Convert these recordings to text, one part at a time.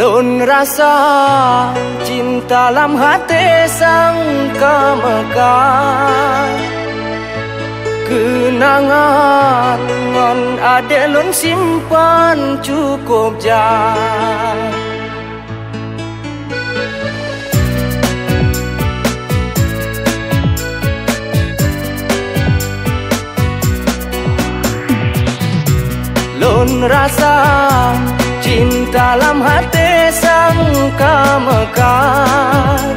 Lun rasa cinta dalam hati sang kemekar Kenangan ngon ade lun simpan cukup jauh Lun rasa cinta dalam hati sang mekar.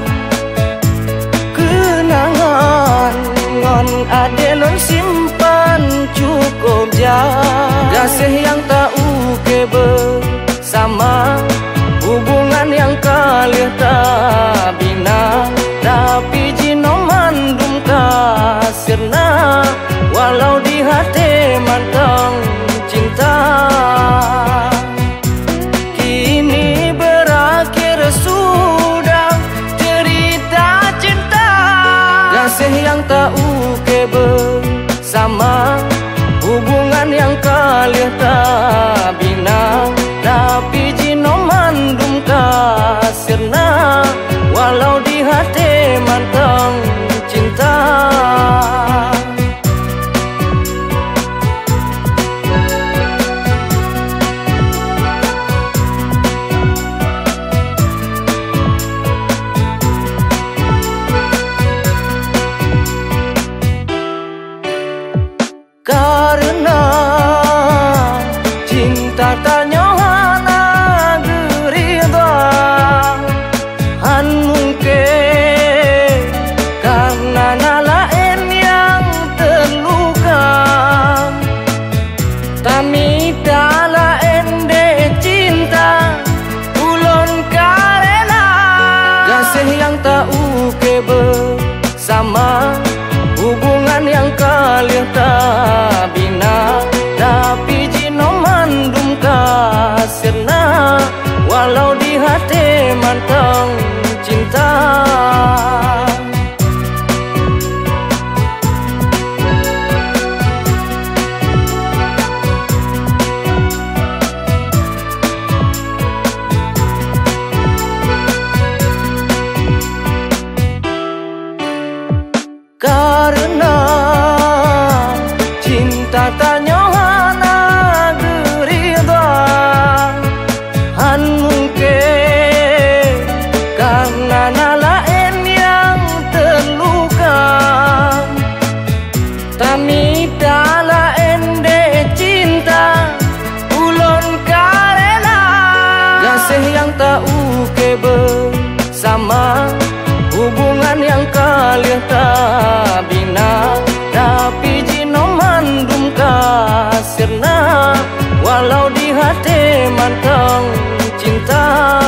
Kenangan ngon ade lun simpan cukup jauh Kasih yang tak uke bersama Hubungan yang kali tak Kasih yang tak uke bersama Hubungan yang kali tak hati mantang liang ta bina tapi jino mandum ka sirna walau di hati mantang cinta.